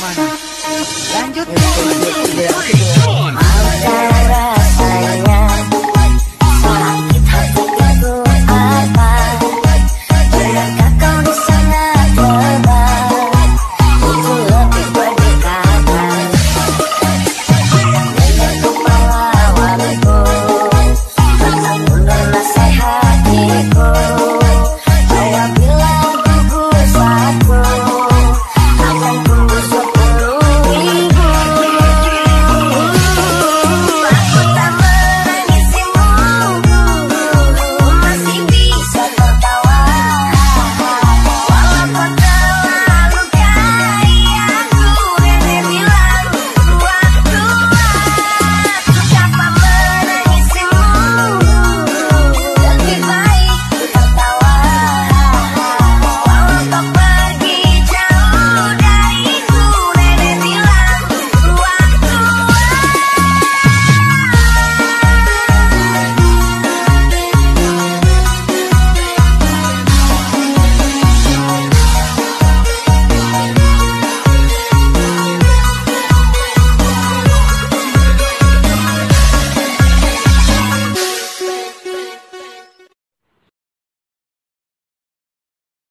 mana lanjut